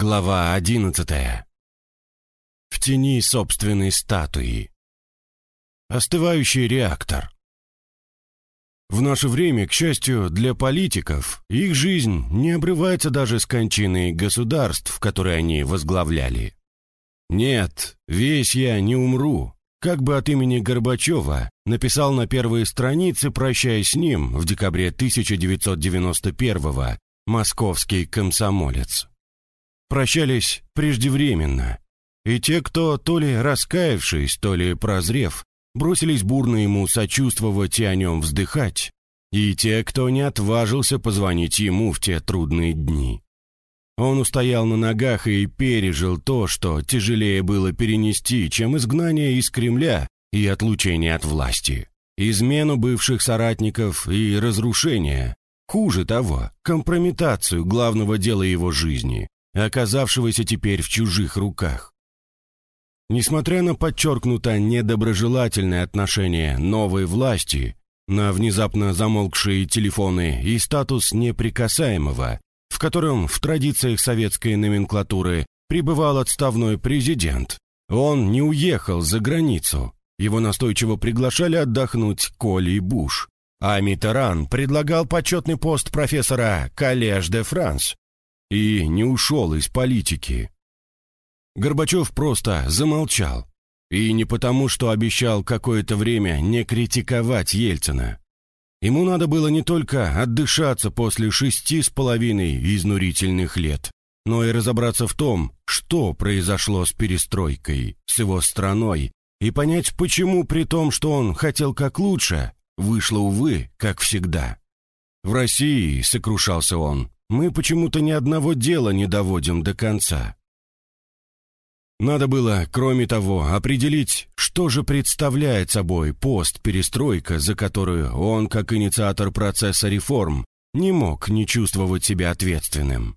Глава одиннадцатая. В тени собственной статуи. Остывающий реактор. В наше время, к счастью, для политиков, их жизнь не обрывается даже с кончиной государств, которые они возглавляли. Нет, весь я не умру, как бы от имени Горбачева написал на первые страницы, прощаясь с ним в декабре 1991 московский комсомолец прощались преждевременно, и те, кто, то ли раскаявшись, то ли прозрев, бросились бурно ему сочувствовать и о нем вздыхать, и те, кто не отважился позвонить ему в те трудные дни. Он устоял на ногах и пережил то, что тяжелее было перенести, чем изгнание из Кремля и отлучение от власти, измену бывших соратников и разрушение, хуже того, компрометацию главного дела его жизни, оказавшегося теперь в чужих руках. Несмотря на подчеркнуто недоброжелательное отношение новой власти, на внезапно замолкшие телефоны и статус неприкасаемого, в котором в традициях советской номенклатуры пребывал отставной президент, он не уехал за границу. Его настойчиво приглашали отдохнуть Коли и Буш, а Митеран предлагал почетный пост профессора Коллеж де Франс, и не ушел из политики. Горбачев просто замолчал. И не потому, что обещал какое-то время не критиковать Ельцина. Ему надо было не только отдышаться после шести с половиной изнурительных лет, но и разобраться в том, что произошло с перестройкой, с его страной, и понять, почему при том, что он хотел как лучше, вышло, увы, как всегда. В России, сокрушался он, мы почему-то ни одного дела не доводим до конца. Надо было, кроме того, определить, что же представляет собой пост-перестройка, за которую он, как инициатор процесса реформ, не мог не чувствовать себя ответственным.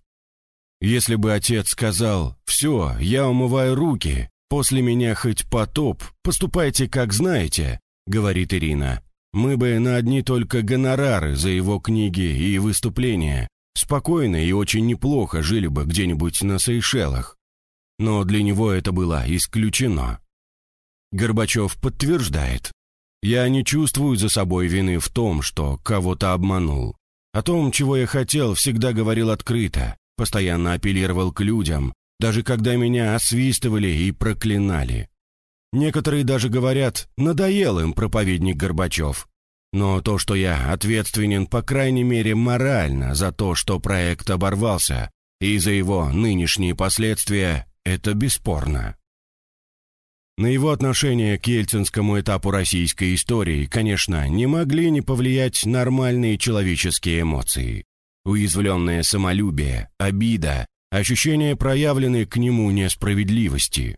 Если бы отец сказал «Все, я умываю руки, после меня хоть потоп, поступайте как знаете», — говорит Ирина, мы бы на одни только гонорары за его книги и выступления Спокойно и очень неплохо жили бы где-нибудь на Сейшелах. Но для него это было исключено. Горбачев подтверждает. «Я не чувствую за собой вины в том, что кого-то обманул. О том, чего я хотел, всегда говорил открыто, постоянно апеллировал к людям, даже когда меня освистывали и проклинали. Некоторые даже говорят, надоел им проповедник Горбачев. Но то, что я ответственен, по крайней мере, морально за то, что проект оборвался, и за его нынешние последствия, это бесспорно. На его отношение к ельцинскому этапу российской истории, конечно, не могли не повлиять нормальные человеческие эмоции. Уязвленное самолюбие, обида, ощущение проявленной к нему несправедливости.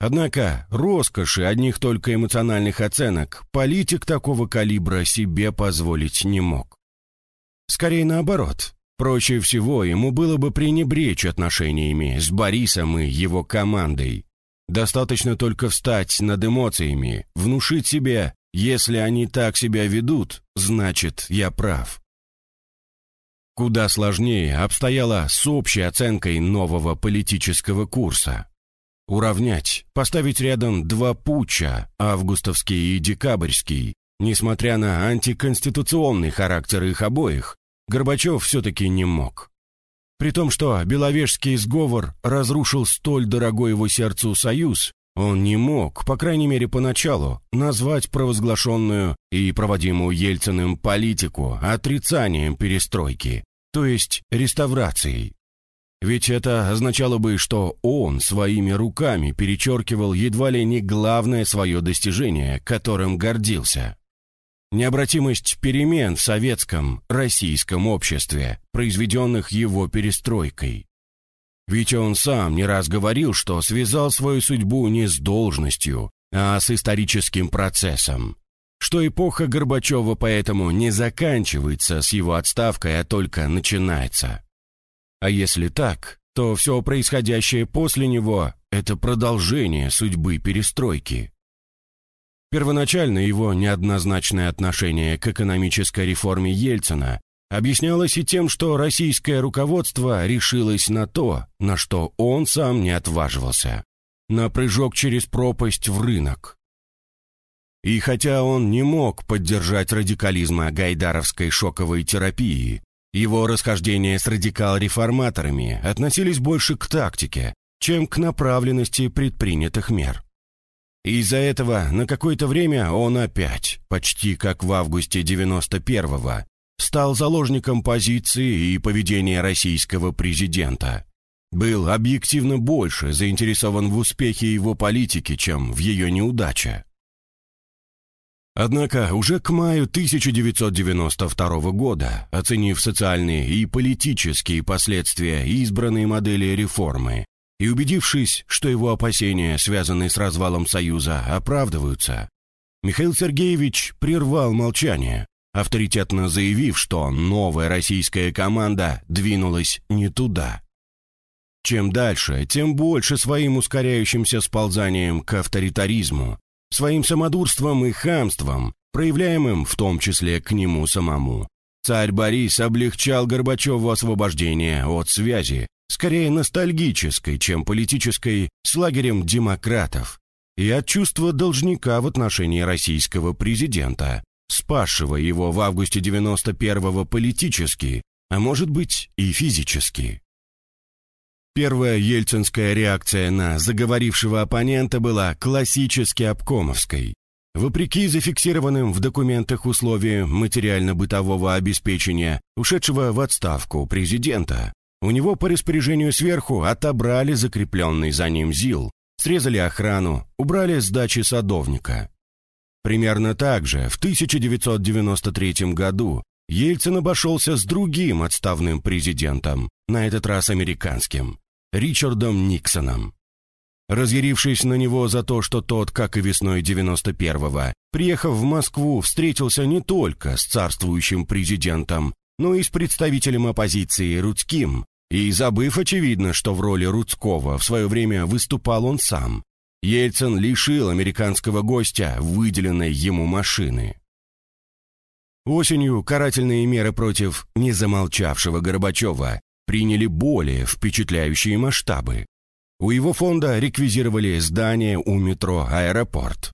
Однако роскоши одних только эмоциональных оценок политик такого калибра себе позволить не мог. Скорее наоборот, проще всего ему было бы пренебречь отношениями с Борисом и его командой. Достаточно только встать над эмоциями, внушить себе, если они так себя ведут, значит, я прав. Куда сложнее обстояло с общей оценкой нового политического курса уравнять, поставить рядом два путча, августовский и декабрьский, несмотря на антиконституционный характер их обоих, Горбачев все-таки не мог. При том, что Беловежский сговор разрушил столь дорогой его сердцу союз, он не мог, по крайней мере поначалу, назвать провозглашенную и проводимую Ельциным политику отрицанием перестройки, то есть реставрацией. Ведь это означало бы, что он своими руками перечеркивал едва ли не главное свое достижение, которым гордился. Необратимость перемен в советском, российском обществе, произведенных его перестройкой. Ведь он сам не раз говорил, что связал свою судьбу не с должностью, а с историческим процессом. Что эпоха Горбачева поэтому не заканчивается с его отставкой, а только начинается. А если так, то все происходящее после него – это продолжение судьбы перестройки. Первоначально его неоднозначное отношение к экономической реформе Ельцина объяснялось и тем, что российское руководство решилось на то, на что он сам не отваживался – на прыжок через пропасть в рынок. И хотя он не мог поддержать радикализма гайдаровской шоковой терапии, его расхождения с радикал-реформаторами относились больше к тактике, чем к направленности предпринятых мер. Из-за этого на какое-то время он опять, почти как в августе 91-го, стал заложником позиции и поведения российского президента. Был объективно больше заинтересован в успехе его политики, чем в ее неудаче. Однако уже к маю 1992 года, оценив социальные и политические последствия избранной модели реформы и убедившись, что его опасения, связанные с развалом Союза, оправдываются, Михаил Сергеевич прервал молчание, авторитетно заявив, что новая российская команда двинулась не туда. Чем дальше, тем больше своим ускоряющимся сползанием к авторитаризму своим самодурством и хамством, проявляемым в том числе к нему самому. Царь Борис облегчал Горбачеву освобождение от связи, скорее ностальгической, чем политической, с лагерем демократов, и от чувства должника в отношении российского президента, спасшего его в августе 91-го политически, а может быть и физически. Первая ельцинская реакция на заговорившего оппонента была классически обкомовской. Вопреки зафиксированным в документах условиям материально-бытового обеспечения ушедшего в отставку президента, у него по распоряжению сверху отобрали закрепленный за ним ЗИЛ, срезали охрану, убрали с дачи садовника. Примерно так же в 1993 году Ельцин обошелся с другим отставным президентом, на этот раз американским, Ричардом Никсоном. Разъярившись на него за то, что тот, как и весной 91-го, приехав в Москву, встретился не только с царствующим президентом, но и с представителем оппозиции Рудским, и забыв, очевидно, что в роли Рудского в свое время выступал он сам, Ельцин лишил американского гостя выделенной ему машины. Осенью карательные меры против незамолчавшего Горбачева приняли более впечатляющие масштабы. У его фонда реквизировали здание у метро «Аэропорт».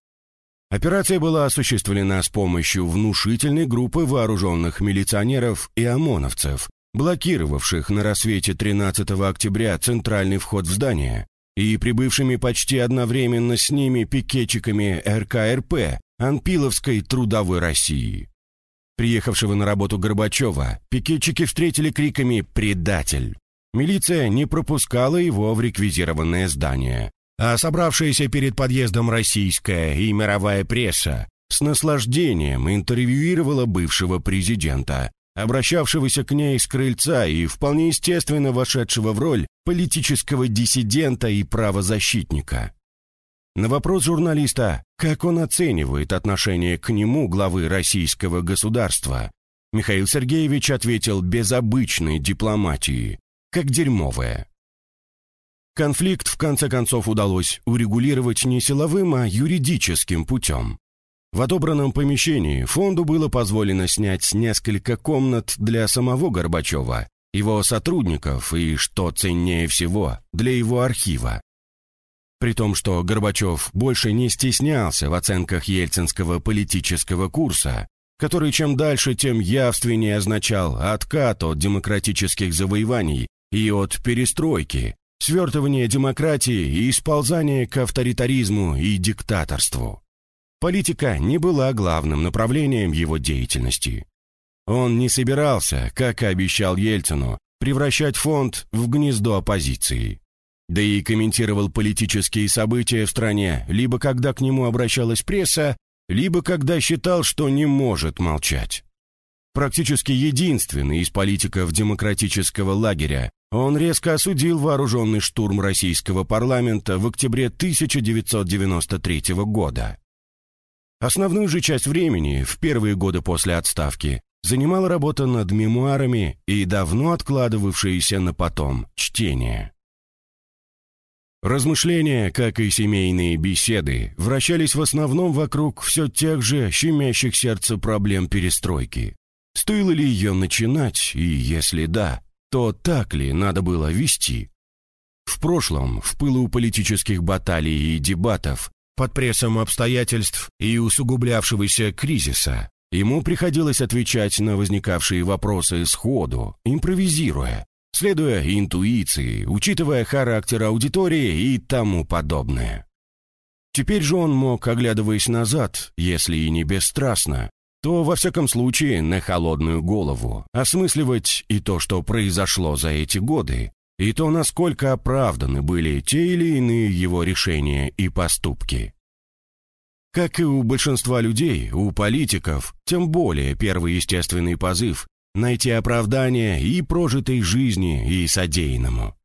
Операция была осуществлена с помощью внушительной группы вооруженных милиционеров и ОМОНовцев, блокировавших на рассвете 13 октября центральный вход в здание и прибывшими почти одновременно с ними пикетчиками РКРП Анпиловской трудовой России. Приехавшего на работу Горбачева пикетчики встретили криками «Предатель!». Милиция не пропускала его в реквизированное здание, а собравшаяся перед подъездом российская и мировая пресса с наслаждением интервьюировала бывшего президента, обращавшегося к ней с крыльца и вполне естественно вошедшего в роль политического диссидента и правозащитника. На вопрос журналиста, как он оценивает отношение к нему главы российского государства, Михаил Сергеевич ответил без обычной дипломатии, как дерьмовое. Конфликт в конце концов удалось урегулировать не силовым, а юридическим путем. В отобранном помещении фонду было позволено снять несколько комнат для самого Горбачева, его сотрудников и, что ценнее всего, для его архива. При том, что Горбачев больше не стеснялся в оценках ельцинского политического курса, который чем дальше, тем явственнее означал откат от демократических завоеваний и от перестройки, свертывание демократии и сползание к авторитаризму и диктаторству. Политика не была главным направлением его деятельности. Он не собирался, как и обещал Ельцину, превращать фонд в гнездо оппозиции. Да и комментировал политические события в стране, либо когда к нему обращалась пресса, либо когда считал, что не может молчать. Практически единственный из политиков демократического лагеря, он резко осудил вооруженный штурм российского парламента в октябре 1993 года. Основную же часть времени, в первые годы после отставки, занимала работа над мемуарами и давно откладывавшееся на потом чтение. Размышления, как и семейные беседы, вращались в основном вокруг все тех же щемящих сердце проблем перестройки. Стоило ли ее начинать, и если да, то так ли надо было вести? В прошлом, в пылу политических баталий и дебатов, под прессом обстоятельств и усугублявшегося кризиса, ему приходилось отвечать на возникавшие вопросы сходу, импровизируя, следуя интуиции, учитывая характер аудитории и тому подобное. Теперь же он мог, оглядываясь назад, если и не бесстрастно, то, во всяком случае, на холодную голову, осмысливать и то, что произошло за эти годы, и то, насколько оправданы были те или иные его решения и поступки. Как и у большинства людей, у политиков, тем более первый естественный позыв – найти оправдание и прожитой жизни, и содеянному.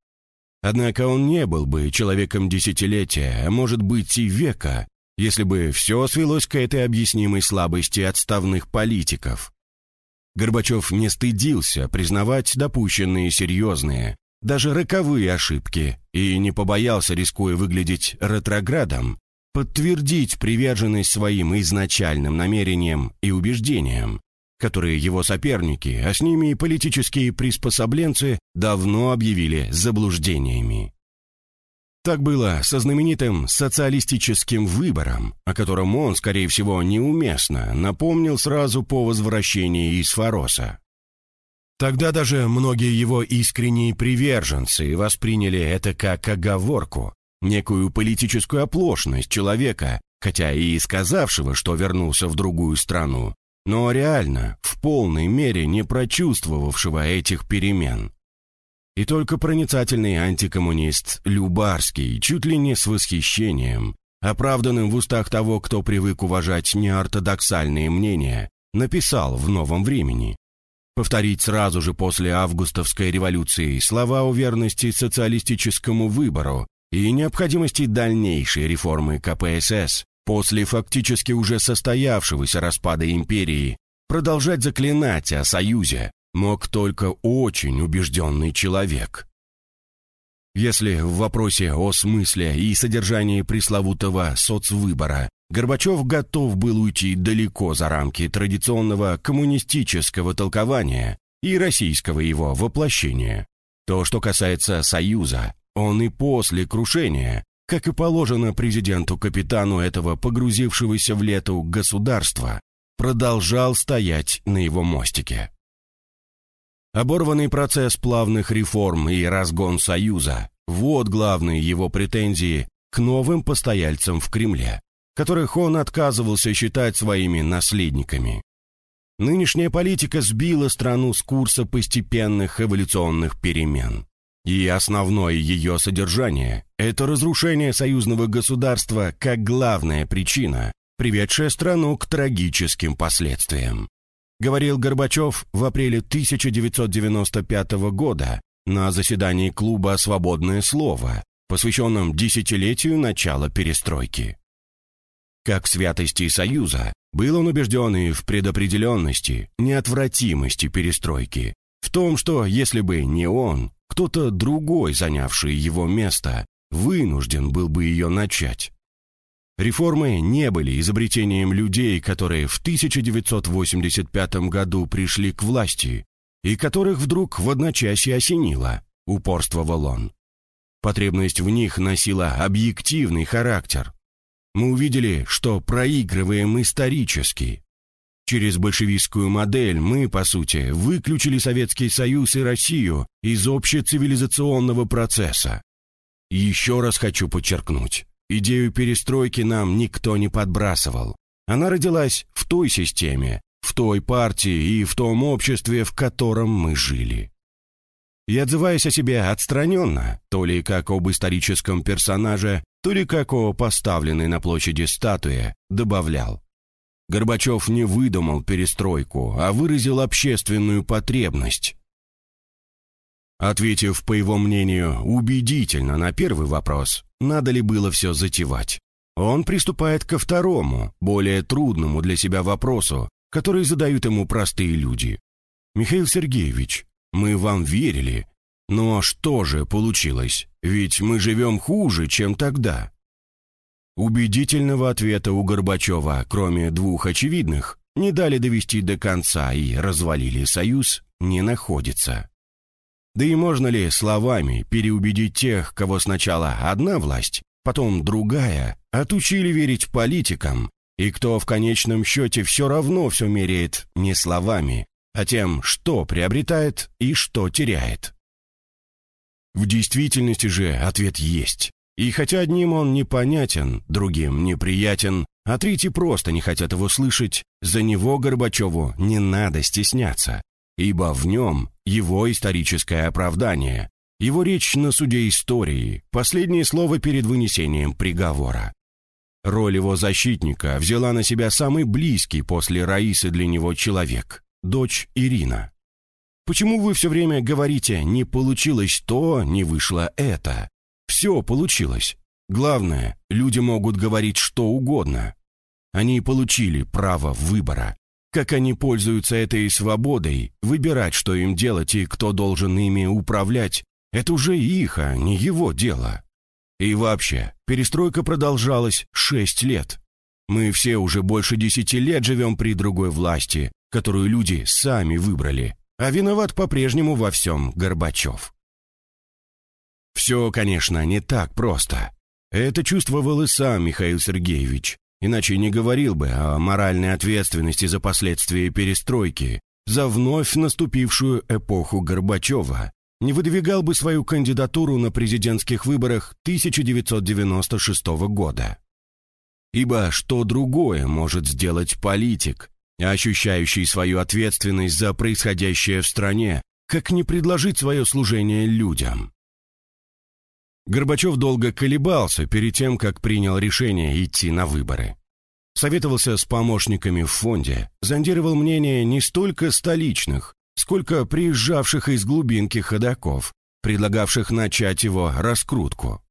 Однако он не был бы человеком десятилетия, а может быть и века, если бы все свелось к этой объяснимой слабости отставных политиков. Горбачев не стыдился признавать допущенные серьезные, даже роковые ошибки и не побоялся, рискуя выглядеть ретроградом, подтвердить приверженность своим изначальным намерениям и убеждениям, которые его соперники, а с ними и политические приспособленцы, давно объявили заблуждениями. Так было со знаменитым социалистическим выбором, о котором он, скорее всего, неуместно напомнил сразу по возвращении из Фароса. Тогда даже многие его искренние приверженцы восприняли это как оговорку, некую политическую оплошность человека, хотя и сказавшего, что вернулся в другую страну, но реально, в полной мере не прочувствовавшего этих перемен. И только проницательный антикоммунист Любарский, чуть ли не с восхищением, оправданным в устах того, кто привык уважать неортодоксальные мнения, написал в «Новом времени», повторить сразу же после августовской революции слова о верности социалистическому выбору и необходимости дальнейшей реформы КПСС после фактически уже состоявшегося распада империи, продолжать заклинать о союзе мог только очень убежденный человек. Если в вопросе о смысле и содержании пресловутого соцвыбора Горбачев готов был уйти далеко за рамки традиционного коммунистического толкования и российского его воплощения. То, что касается Союза, он и после крушения, как и положено президенту-капитану этого погрузившегося в лету государства, продолжал стоять на его мостике. Оборванный процесс плавных реформ и разгон Союза – вот главные его претензии к новым постояльцам в Кремле которых он отказывался считать своими наследниками. Нынешняя политика сбила страну с курса постепенных эволюционных перемен. И основное ее содержание – это разрушение союзного государства как главная причина, приведшая страну к трагическим последствиям. Говорил Горбачев в апреле 1995 года на заседании клуба «Свободное слово», посвященном десятилетию начала перестройки. Как святости Союза, был он убежден и в предопределенности, неотвратимости перестройки, в том, что если бы не он, кто-то другой, занявший его место, вынужден был бы ее начать. Реформы не были изобретением людей, которые в 1985 году пришли к власти и которых вдруг в одночасье осенило, упорствовал он. Потребность в них носила объективный характер, мы увидели, что проигрываем исторически. Через большевистскую модель мы, по сути, выключили Советский Союз и Россию из общецивилизационного процесса. Еще раз хочу подчеркнуть, идею перестройки нам никто не подбрасывал. Она родилась в той системе, в той партии и в том обществе, в котором мы жили. И отзываясь о себе отстраненно, то ли как об историческом персонаже, то ли как о поставленной на площади статуе, добавлял. Горбачев не выдумал перестройку, а выразил общественную потребность. Ответив, по его мнению, убедительно на первый вопрос, надо ли было все затевать, он приступает ко второму, более трудному для себя вопросу, который задают ему простые люди. «Михаил Сергеевич, мы вам верили, но что же получилось? Ведь мы живем хуже, чем тогда. Убедительного ответа у Горбачева, кроме двух очевидных, не дали довести до конца и развалили союз, не находится. Да и можно ли словами переубедить тех, кого сначала одна власть, потом другая, отучили верить политикам, и кто в конечном счете все равно все меряет не словами, а тем, что приобретает и что теряет? В действительности же ответ есть. И хотя одним он непонятен, другим неприятен, а третьи просто не хотят его слышать, за него Горбачеву не надо стесняться, ибо в нем его историческое оправдание, его речь на суде истории, последнее слово перед вынесением приговора. Роль его защитника взяла на себя самый близкий после Раисы для него человек – дочь Ирина. Почему вы все время говорите «не получилось то, не вышло это»? Все получилось. Главное, люди могут говорить что угодно. Они получили право выбора. Как они пользуются этой свободой, выбирать, что им делать и кто должен ими управлять, это уже их, а не его дело. И вообще, перестройка продолжалась шесть лет. Мы все уже больше десяти лет живем при другой власти, которую люди сами выбрали, а виноват по-прежнему во всем Горбачев. Все, конечно, не так просто. Это чувствовал и сам Михаил Сергеевич, иначе не говорил бы о моральной ответственности за последствия перестройки, за вновь наступившую эпоху Горбачева, не выдвигал бы свою кандидатуру на президентских выборах 1996 года. Ибо что другое может сделать политик, ощущающий свою ответственность за происходящее в стране, как не предложить свое служение людям? Горбачев долго колебался перед тем, как принял решение идти на выборы. Советовался с помощниками в фонде, зондировал мнение не столько столичных, сколько приезжавших из глубинки ходаков, предлагавших начать его раскрутку.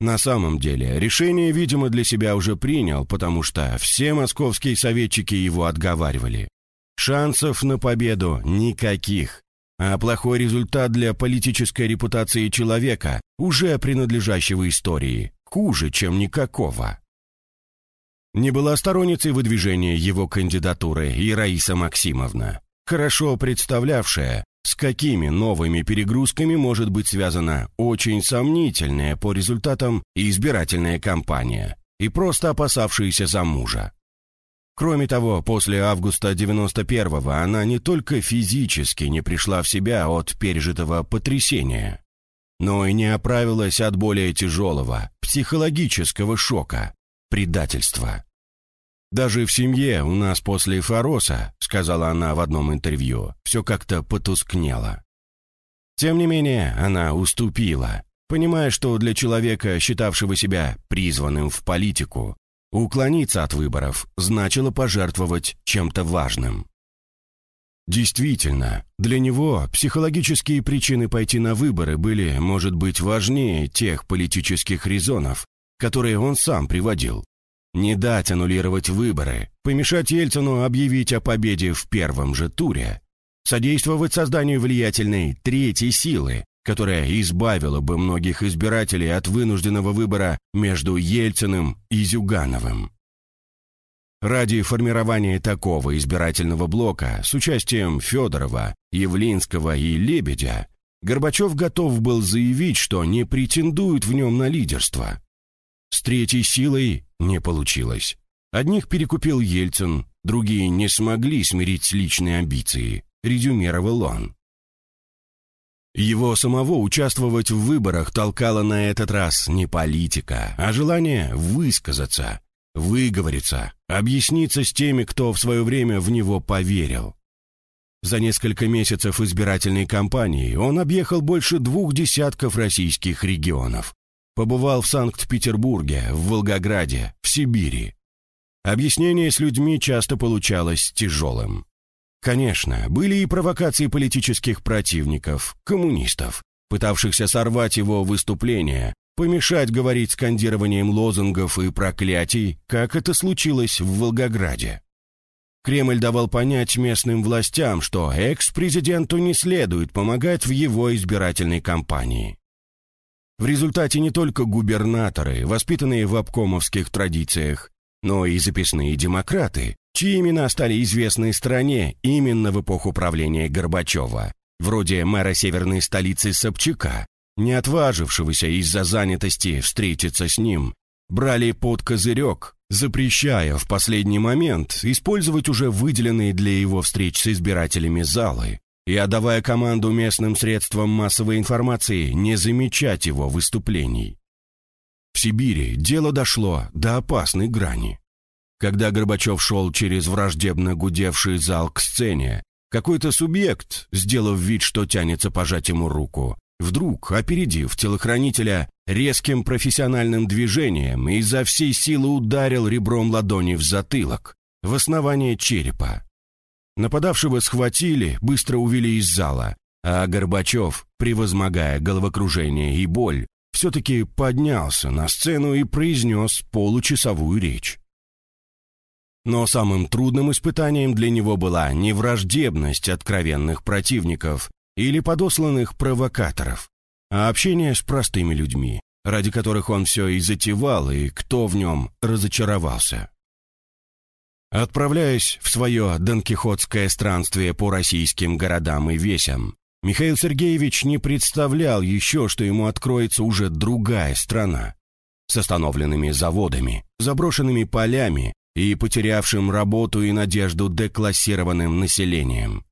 На самом деле, решение, видимо, для себя уже принял, потому что все московские советчики его отговаривали. Шансов на победу никаких а плохой результат для политической репутации человека, уже принадлежащего истории, хуже, чем никакого. Не была сторонницей выдвижения его кандидатуры и Раиса Максимовна, хорошо представлявшая, с какими новыми перегрузками может быть связана очень сомнительная по результатам избирательная кампания и просто опасавшаяся за мужа. Кроме того, после августа 91-го она не только физически не пришла в себя от пережитого потрясения, но и не оправилась от более тяжелого психологического шока – предательства. «Даже в семье у нас после Фароса, — сказала она в одном интервью, — все как-то потускнело. Тем не менее, она уступила, понимая, что для человека, считавшего себя призванным в политику, Уклониться от выборов значило пожертвовать чем-то важным. Действительно, для него психологические причины пойти на выборы были, может быть, важнее тех политических резонов, которые он сам приводил. Не дать аннулировать выборы, помешать Ельцину объявить о победе в первом же туре, содействовать созданию влиятельной третьей силы, которая избавила бы многих избирателей от вынужденного выбора между Ельциным и Зюгановым. Ради формирования такого избирательного блока с участием Федорова, Явлинского и Лебедя Горбачев готов был заявить, что не претендует в нем на лидерство. С третьей силой не получилось. Одних перекупил Ельцин, другие не смогли смирить личные амбиции, резюмировал он. Его самого участвовать в выборах толкало на этот раз не политика, а желание высказаться, выговориться, объясниться с теми, кто в свое время в него поверил. За несколько месяцев избирательной кампании он объехал больше двух десятков российских регионов. Побывал в Санкт-Петербурге, в Волгограде, в Сибири. Объяснение с людьми часто получалось тяжелым. Конечно, были и провокации политических противников, коммунистов, пытавшихся сорвать его выступления, помешать говорить скандированием лозунгов и проклятий, как это случилось в Волгограде. Кремль давал понять местным властям, что экс-президенту не следует помогать в его избирательной кампании. В результате не только губернаторы, воспитанные в обкомовских традициях, но и записные демократы, чьи имена стали известны стране именно в эпоху правления Горбачева, вроде мэра северной столицы Собчака, не отважившегося из-за занятости встретиться с ним, брали под козырек, запрещая в последний момент использовать уже выделенные для его встреч с избирателями залы и отдавая команду местным средствам массовой информации не замечать его выступлений. В Сибири дело дошло до опасной грани. Когда Горбачев шел через враждебно гудевший зал к сцене, какой-то субъект, сделав вид, что тянется пожать ему руку, вдруг, опередив телохранителя, резким профессиональным движением и изо всей силы ударил ребром ладони в затылок, в основание черепа. Нападавшего схватили, быстро увели из зала, а Горбачев, превозмогая головокружение и боль, все-таки поднялся на сцену и произнес получасовую речь. Но самым трудным испытанием для него была не враждебность откровенных противников или подосланных провокаторов, а общение с простыми людьми, ради которых он все и затевал, и кто в нем разочаровался. Отправляясь в свое донкихотское странствие по российским городам и весям, Михаил Сергеевич не представлял еще, что ему откроется уже другая страна с остановленными заводами, заброшенными полями и потерявшим работу и надежду деклассированным населением.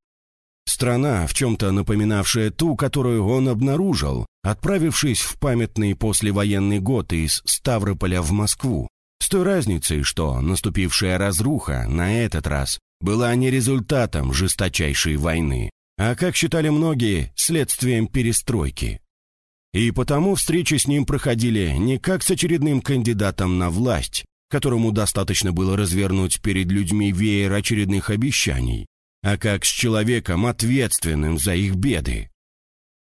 Страна, в чем-то напоминавшая ту, которую он обнаружил, отправившись в памятный послевоенный год из Ставрополя в Москву, с той разницей, что наступившая разруха на этот раз была не результатом жесточайшей войны, а, как считали многие, следствием перестройки. И потому встречи с ним проходили не как с очередным кандидатом на власть, которому достаточно было развернуть перед людьми веер очередных обещаний, а как с человеком, ответственным за их беды.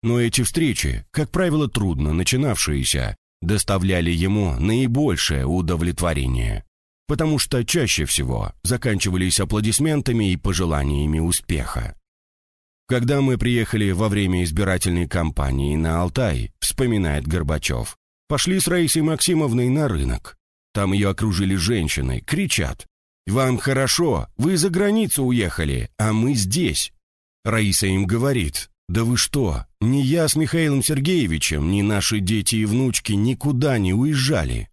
Но эти встречи, как правило, трудно начинавшиеся, доставляли ему наибольшее удовлетворение, потому что чаще всего заканчивались аплодисментами и пожеланиями успеха. Когда мы приехали во время избирательной кампании на Алтай, вспоминает Горбачев, пошли с Раисой Максимовной на рынок. Там ее окружили женщины, кричат. «Вам хорошо, вы за границу уехали, а мы здесь». Раиса им говорит, «Да вы что, ни я с Михаилом Сергеевичем, ни наши дети и внучки никуда не уезжали».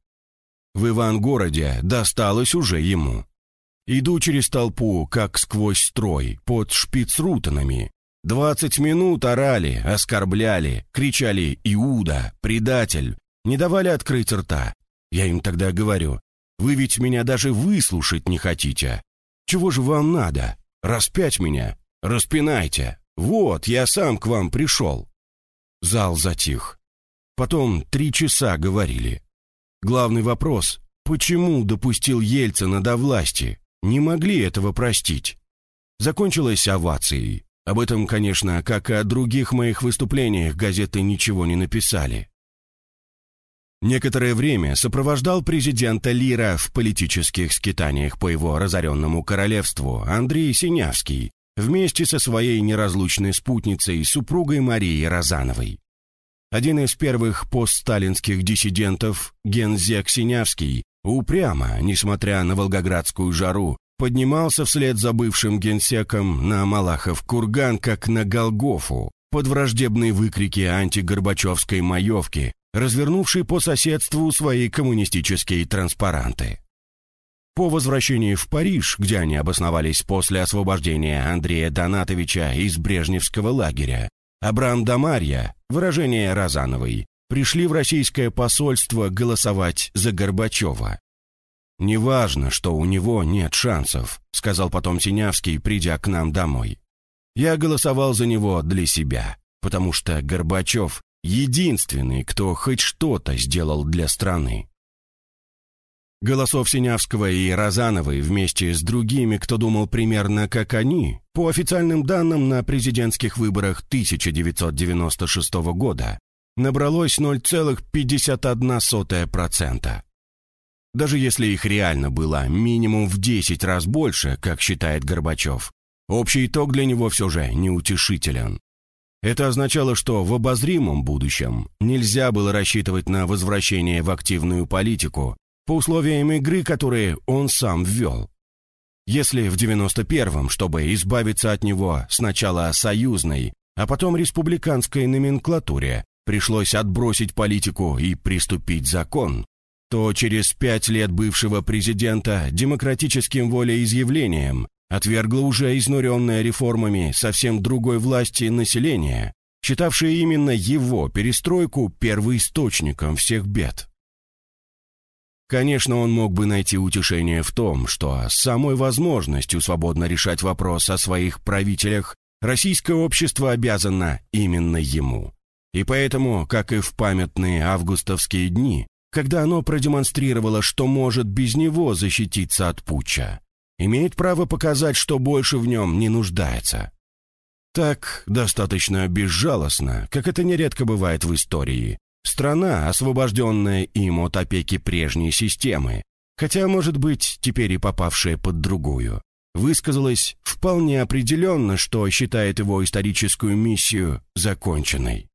В Ивангороде досталось уже ему. Иду через толпу, как сквозь строй, под шпицрутанами, Двадцать минут орали, оскорбляли, кричали «Иуда! Предатель!» Не давали открыть рта. Я им тогда говорю, «Вы ведь меня даже выслушать не хотите. Чего же вам надо? Распять меня? Распинайте! Вот, я сам к вам пришел!» Зал затих. Потом три часа говорили. Главный вопрос — почему допустил Ельцина до власти? Не могли этого простить. Закончилось овацией. Об этом, конечно, как и о других моих выступлениях, газеты ничего не написали. Некоторое время сопровождал президента Лира в политических скитаниях по его разоренному королевству Андрей Синявский вместе со своей неразлучной спутницей, супругой Марией Розановой. Один из первых постсталинских диссидентов, Гензек Синявский, упрямо, несмотря на волгоградскую жару, поднимался вслед за бывшим генсеком на Малахов курган, как на Голгофу, под враждебные выкрики антигорбачевской маевки, развернувшей по соседству свои коммунистические транспаранты. По возвращении в Париж, где они обосновались после освобождения Андрея Донатовича из Брежневского лагеря, Абрам Дамарья, выражение Розановой, пришли в российское посольство голосовать за Горбачева. «Неважно, что у него нет шансов», — сказал потом Синявский, придя к нам домой. «Я голосовал за него для себя, потому что Горбачев — единственный, кто хоть что-то сделал для страны». Голосов Синявского и Розановой вместе с другими, кто думал примерно как они, по официальным данным на президентских выборах 1996 года, набралось 0,51%. Даже если их реально было минимум в 10 раз больше, как считает Горбачев, общий итог для него все же неутешителен. Это означало, что в обозримом будущем нельзя было рассчитывать на возвращение в активную политику по условиям игры, которые он сам ввел. Если в 91-м, чтобы избавиться от него сначала союзной, а потом республиканской номенклатуре, пришлось отбросить политику и приступить закон, то через пять лет бывшего президента демократическим волеизъявлением отвергло уже изнуренное реформами совсем другой власти население, считавшее именно его перестройку первоисточником всех бед. Конечно, он мог бы найти утешение в том, что с самой возможностью свободно решать вопрос о своих правителях российское общество обязано именно ему. И поэтому, как и в памятные августовские дни, когда оно продемонстрировало, что может без него защититься от путча, имеет право показать, что больше в нем не нуждается. Так, достаточно безжалостно, как это нередко бывает в истории, страна, освобожденная им от опеки прежней системы, хотя, может быть, теперь и попавшая под другую, высказалась вполне определенно, что считает его историческую миссию законченной.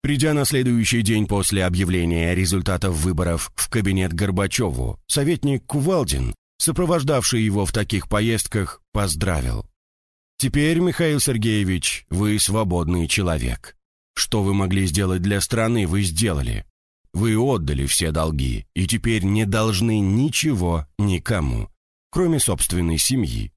Придя на следующий день после объявления результатов выборов в кабинет Горбачеву, советник Кувалдин, сопровождавший его в таких поездках, поздравил. «Теперь, Михаил Сергеевич, вы свободный человек. Что вы могли сделать для страны, вы сделали. Вы отдали все долги и теперь не должны ничего никому, кроме собственной семьи.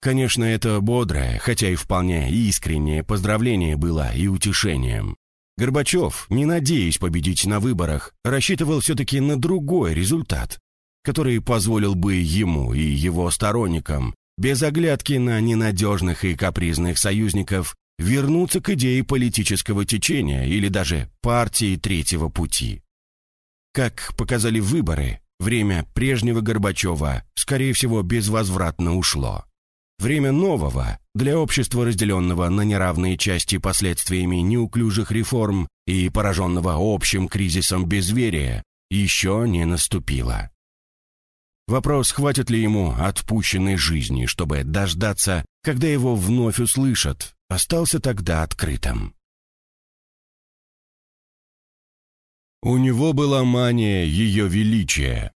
Конечно, это бодрое, хотя и вполне искреннее поздравление было и утешением. Горбачев, не надеясь победить на выборах, рассчитывал все-таки на другой результат, который позволил бы ему и его сторонникам, без оглядки на ненадежных и капризных союзников, вернуться к идее политического течения или даже партии третьего пути. Как показали выборы, время прежнего Горбачева, скорее всего, безвозвратно ушло. Время нового, для общества, разделенного на неравные части последствиями неуклюжих реформ и пораженного общим кризисом безверия, еще не наступило. Вопрос, хватит ли ему отпущенной жизни, чтобы дождаться, когда его вновь услышат, остался тогда открытым. У него была мания ее величия,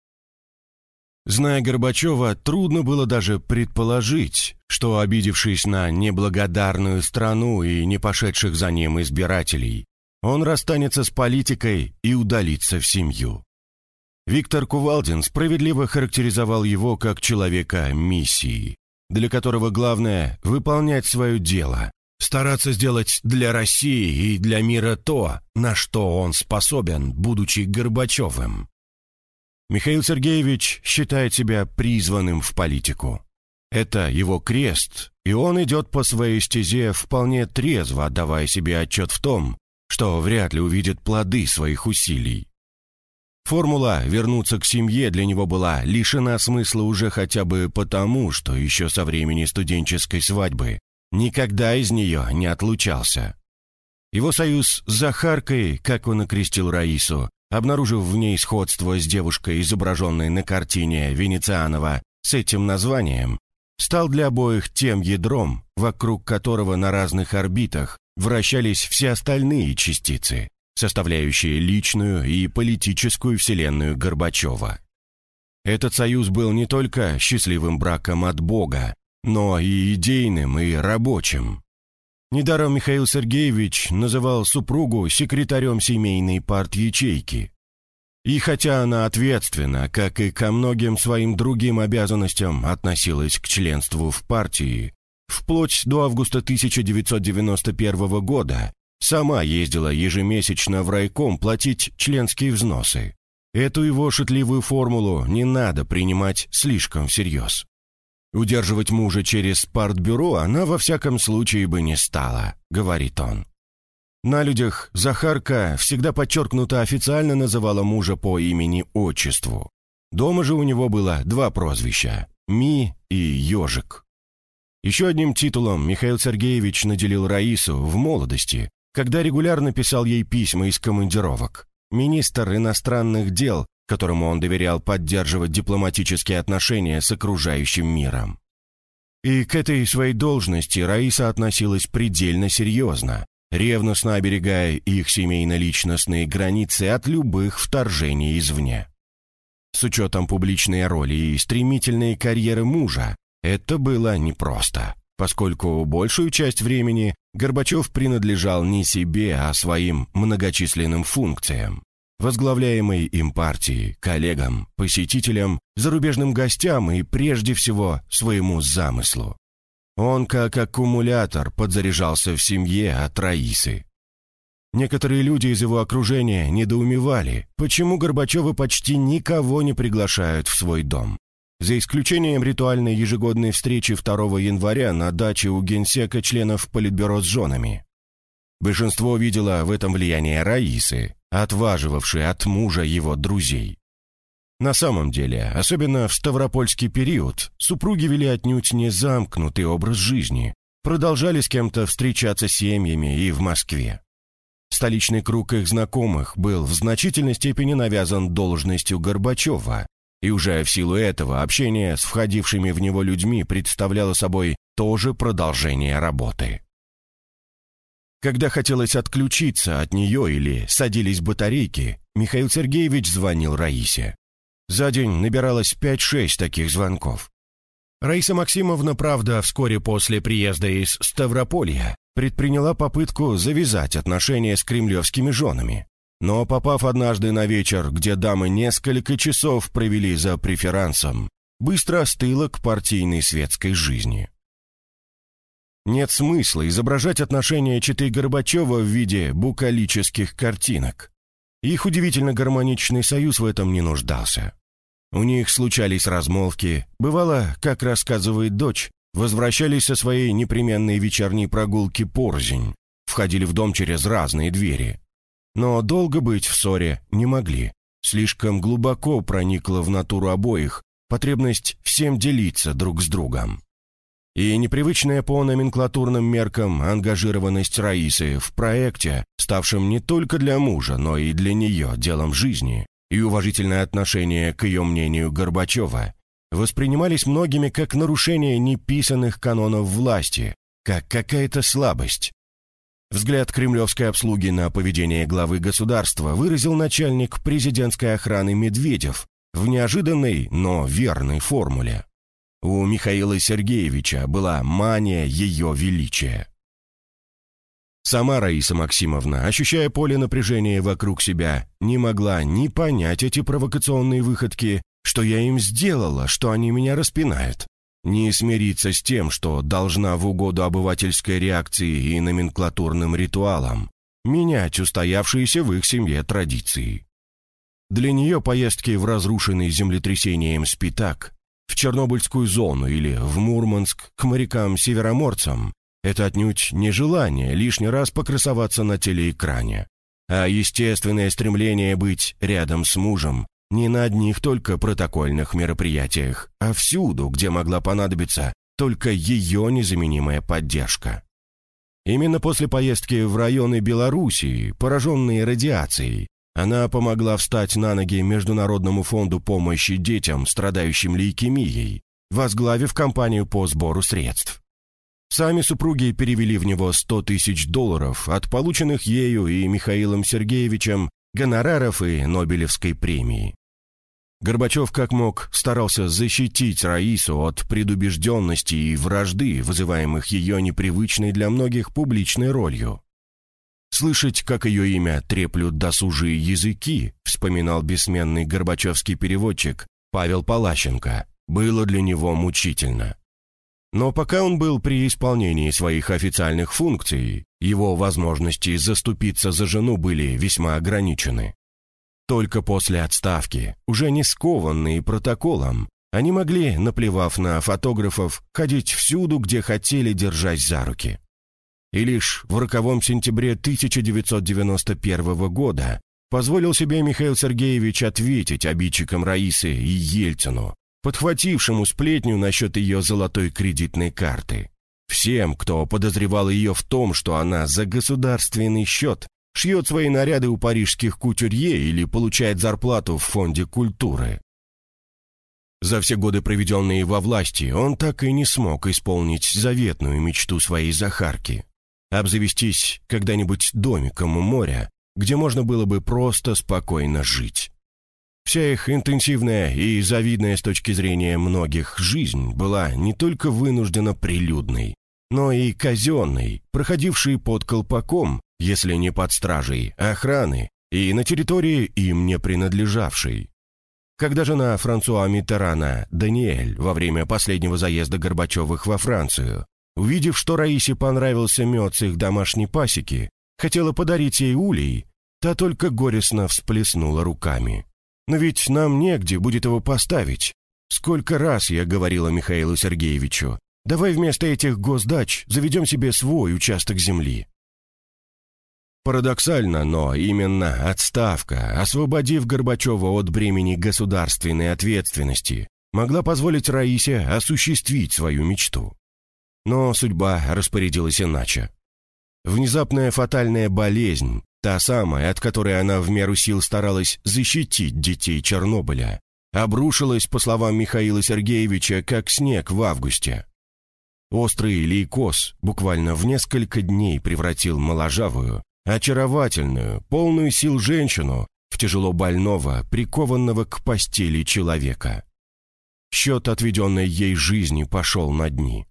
Зная Горбачева, трудно было даже предположить, что, обидевшись на неблагодарную страну и не пошедших за ним избирателей, он расстанется с политикой и удалится в семью. Виктор Кувалдин справедливо характеризовал его как человека миссии, для которого главное – выполнять свое дело, стараться сделать для России и для мира то, на что он способен, будучи Горбачевым. Михаил Сергеевич считает себя призванным в политику. Это его крест, и он идет по своей стезе вполне трезво, отдавая себе отчет в том, что вряд ли увидит плоды своих усилий. Формула «вернуться к семье» для него была лишена смысла уже хотя бы потому, что еще со времени студенческой свадьбы никогда из нее не отлучался. Его союз с Захаркой, как он окрестил Раису, обнаружив в ней сходство с девушкой, изображенной на картине Венецианова с этим названием, стал для обоих тем ядром, вокруг которого на разных орбитах вращались все остальные частицы, составляющие личную и политическую вселенную Горбачева. Этот союз был не только счастливым браком от Бога, но и идейным, и рабочим. Недаром Михаил Сергеевич называл супругу секретарем семейной парт-ячейки. И хотя она ответственно, как и ко многим своим другим обязанностям, относилась к членству в партии, вплоть до августа 1991 года сама ездила ежемесячно в райком платить членские взносы. Эту его шутливую формулу не надо принимать слишком всерьез. Удерживать мужа через партбюро она во всяком случае бы не стала, говорит он. На людях Захарка всегда подчеркнуто официально называла мужа по имени-отчеству. Дома же у него было два прозвища – Ми и Ежик. Еще одним титулом Михаил Сергеевич наделил Раису в молодости, когда регулярно писал ей письма из командировок. Министр иностранных дел которому он доверял поддерживать дипломатические отношения с окружающим миром. И к этой своей должности Раиса относилась предельно серьезно, ревностно оберегая их семейно-личностные границы от любых вторжений извне. С учетом публичной роли и стремительной карьеры мужа, это было непросто, поскольку большую часть времени Горбачев принадлежал не себе, а своим многочисленным функциям возглавляемой им партии, коллегам, посетителям, зарубежным гостям и, прежде всего, своему замыслу. Он, как аккумулятор, подзаряжался в семье от Раисы. Некоторые люди из его окружения недоумевали, почему Горбачевы почти никого не приглашают в свой дом. За исключением ритуальной ежегодной встречи 2 января на даче у генсека членов Политбюро с женами. Большинство видело в этом влияние Раисы, отваживавшей от мужа его друзей. На самом деле, особенно в ставропольский период, супруги вели отнюдь не замкнутый образ жизни, продолжали с кем-то встречаться семьями и в Москве. Столичный круг их знакомых был в значительной степени навязан должностью Горбачева, и уже в силу этого общение с входившими в него людьми представляло собой тоже продолжение работы. Когда хотелось отключиться от нее или садились батарейки, Михаил Сергеевич звонил Раисе. За день набиралось 5-6 таких звонков. Раиса Максимовна, правда, вскоре после приезда из Ставрополья предприняла попытку завязать отношения с кремлевскими женами. Но попав однажды на вечер, где дамы несколько часов провели за преферансом, быстро остыла к партийной светской жизни. Нет смысла изображать отношения Читы Горбачева в виде букалических картинок. Их удивительно гармоничный союз в этом не нуждался. У них случались размолвки, бывало, как рассказывает дочь, возвращались со своей непременной вечерней прогулки порзень, входили в дом через разные двери. Но долго быть в ссоре не могли. Слишком глубоко проникла в натуру обоих потребность всем делиться друг с другом и непривычная по номенклатурным меркам ангажированность Раисы в проекте, ставшем не только для мужа, но и для нее делом жизни, и уважительное отношение к ее мнению Горбачева, воспринимались многими как нарушение неписанных канонов власти, как какая-то слабость. Взгляд кремлевской обслуги на поведение главы государства выразил начальник президентской охраны Медведев в неожиданной, но верной формуле. У Михаила Сергеевича была мания ее величия. Сама Раиса Максимовна, ощущая поле напряжения вокруг себя, не могла ни понять эти провокационные выходки, что я им сделала, что они меня распинают, ни смириться с тем, что должна в угоду обывательской реакции и номенклатурным ритуалам менять устоявшиеся в их семье традиции. Для нее поездки в разрушенный землетрясением Спитак в Чернобыльскую зону или в Мурманск к морякам-североморцам – это отнюдь не желание лишний раз покрасоваться на телеэкране, а естественное стремление быть рядом с мужем не на одних только протокольных мероприятиях, а всюду, где могла понадобиться только ее незаменимая поддержка. Именно после поездки в районы Белоруссии, пораженные радиацией, она помогла встать на ноги Международному фонду помощи детям, страдающим лейкемией, возглавив кампанию по сбору средств. Сами супруги перевели в него 100 тысяч долларов от полученных ею и Михаилом Сергеевичем гонораров и Нобелевской премии. Горбачев как мог старался защитить Раису от предубежденности и вражды, вызываемых ее непривычной для многих публичной ролью. Слышать, как ее имя треплют досужие языки, вспоминал бессменный горбачевский переводчик Павел Палащенко, было для него мучительно. Но пока он был при исполнении своих официальных функций, его возможности заступиться за жену были весьма ограничены. Только после отставки, уже не скованные протоколом, они могли, наплевав на фотографов, ходить всюду, где хотели, держась за руки. И лишь в роковом сентябре 1991 года позволил себе Михаил Сергеевич ответить обидчикам Раисы и Ельцину, подхватившему сплетню насчет ее золотой кредитной карты. Всем, кто подозревал ее в том, что она за государственный счет шьет свои наряды у парижских кутюрье или получает зарплату в фонде культуры. За все годы, проведенные во власти, он так и не смог исполнить заветную мечту своей Захарки обзавестись когда-нибудь домиком у моря, где можно было бы просто спокойно жить. Вся их интенсивная и завидная с точки зрения многих жизнь была не только вынуждена прилюдной, но и казенной, проходившей под колпаком, если не под стражей, охраны, и на территории им не принадлежавшей. Когда жена Франсуа Миттерана, Даниэль, во время последнего заезда Горбачевых во Францию, увидев, что Раисе понравился мед с их домашней пасеки, хотела подарить ей улей, та только горестно всплеснула руками. «Но ведь нам негде будет его поставить. Сколько раз я говорила Михаилу Сергеевичу, давай вместо этих госдач заведем себе свой участок земли». Парадоксально, но именно отставка, освободив Горбачева от бремени государственной ответственности, могла позволить Раисе осуществить свою мечту. Но судьба распорядилась иначе. Внезапная фатальная болезнь, та самая, от которой она в меру сил старалась защитить детей Чернобыля, обрушилась, по словам Михаила Сергеевича, как снег в августе. Острый лейкоз буквально в несколько дней превратил моложавую, очаровательную, полную сил женщину в тяжело больного, прикованного к постели человека. Счет отведенной ей жизни пошел на дни.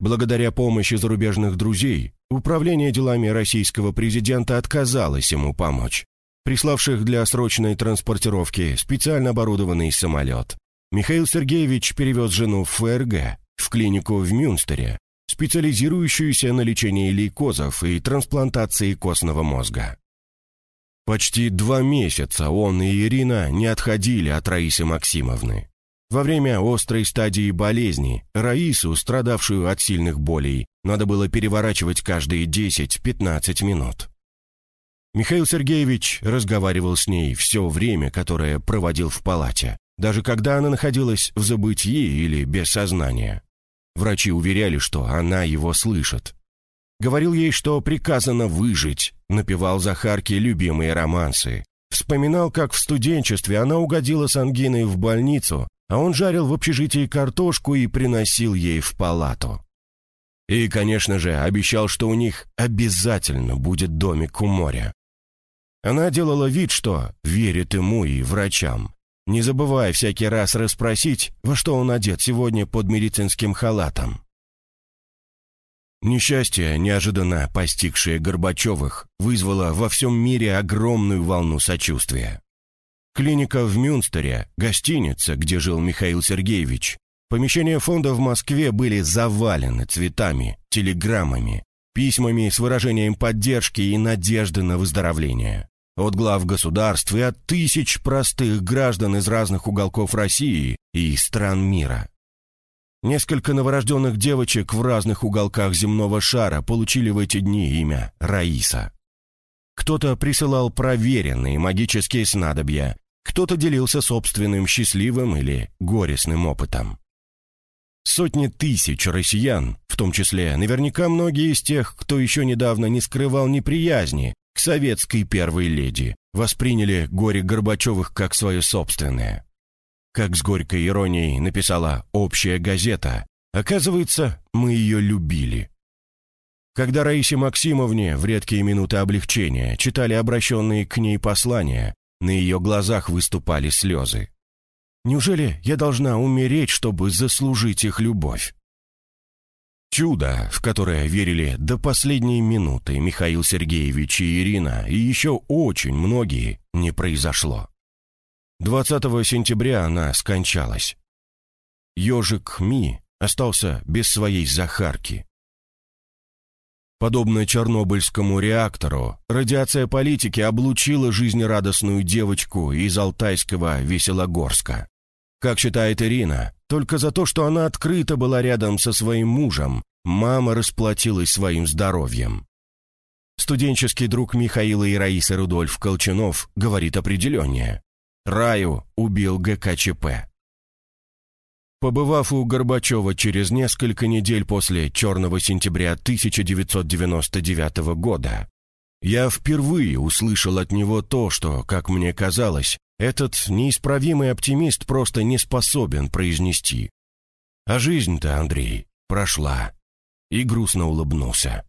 Благодаря помощи зарубежных друзей, управление делами российского президента отказалось ему помочь, приславших для срочной транспортировки специально оборудованный самолет. Михаил Сергеевич перевез жену в ФРГ, в клинику в Мюнстере, специализирующуюся на лечении лейкозов и трансплантации костного мозга. Почти два месяца он и Ирина не отходили от Раисы Максимовны. Во время острой стадии болезни Раису, страдавшую от сильных болей, надо было переворачивать каждые 10-15 минут. Михаил Сергеевич разговаривал с ней все время, которое проводил в палате, даже когда она находилась в забытии или без сознания. Врачи уверяли, что она его слышит. Говорил ей, что приказано выжить, напевал Захарке любимые романсы. Вспоминал, как в студенчестве она угодила с ангиной в больницу, а он жарил в общежитии картошку и приносил ей в палату. И, конечно же, обещал, что у них обязательно будет домик у моря. Она делала вид, что верит ему и врачам, не забывая всякий раз расспросить, во что он одет сегодня под медицинским халатом. Несчастье, неожиданно постигшее Горбачевых, вызвало во всем мире огромную волну сочувствия. Клиника в Мюнстере, гостиница, где жил Михаил Сергеевич, помещения фонда в Москве были завалены цветами, телеграммами, письмами с выражением поддержки и надежды на выздоровление. От глав государств и от тысяч простых граждан из разных уголков России и стран мира. Несколько новорожденных девочек в разных уголках земного шара получили в эти дни имя Раиса. Кто-то присылал проверенные магические снадобья, кто-то делился собственным счастливым или горестным опытом. Сотни тысяч россиян, в том числе наверняка многие из тех, кто еще недавно не скрывал неприязни к советской первой леди, восприняли горе Горбачевых как свое собственное. Как с горькой иронией написала «Общая газета», оказывается, мы ее любили. Когда Раисе Максимовне в редкие минуты облегчения читали обращенные к ней послания, на ее глазах выступали слезы. Неужели я должна умереть, чтобы заслужить их любовь? Чудо, в которое верили до последней минуты Михаил Сергеевич и Ирина, и еще очень многие, не произошло. 20 сентября она скончалась. Ежик Ми остался без своей Захарки. Подобно чернобыльскому реактору, радиация политики облучила жизнерадостную девочку из Алтайского Веселогорска. Как считает Ирина, только за то, что она открыто была рядом со своим мужем, мама расплатилась своим здоровьем. Студенческий друг Михаила и Раисы Рудольф Колчанов говорит определеннее. Раю убил ГКЧП. Побывав у Горбачева через несколько недель после «Черного сентября» 1999 года, я впервые услышал от него то, что, как мне казалось, этот неисправимый оптимист просто не способен произнести. А жизнь-то, Андрей, прошла. И грустно улыбнулся.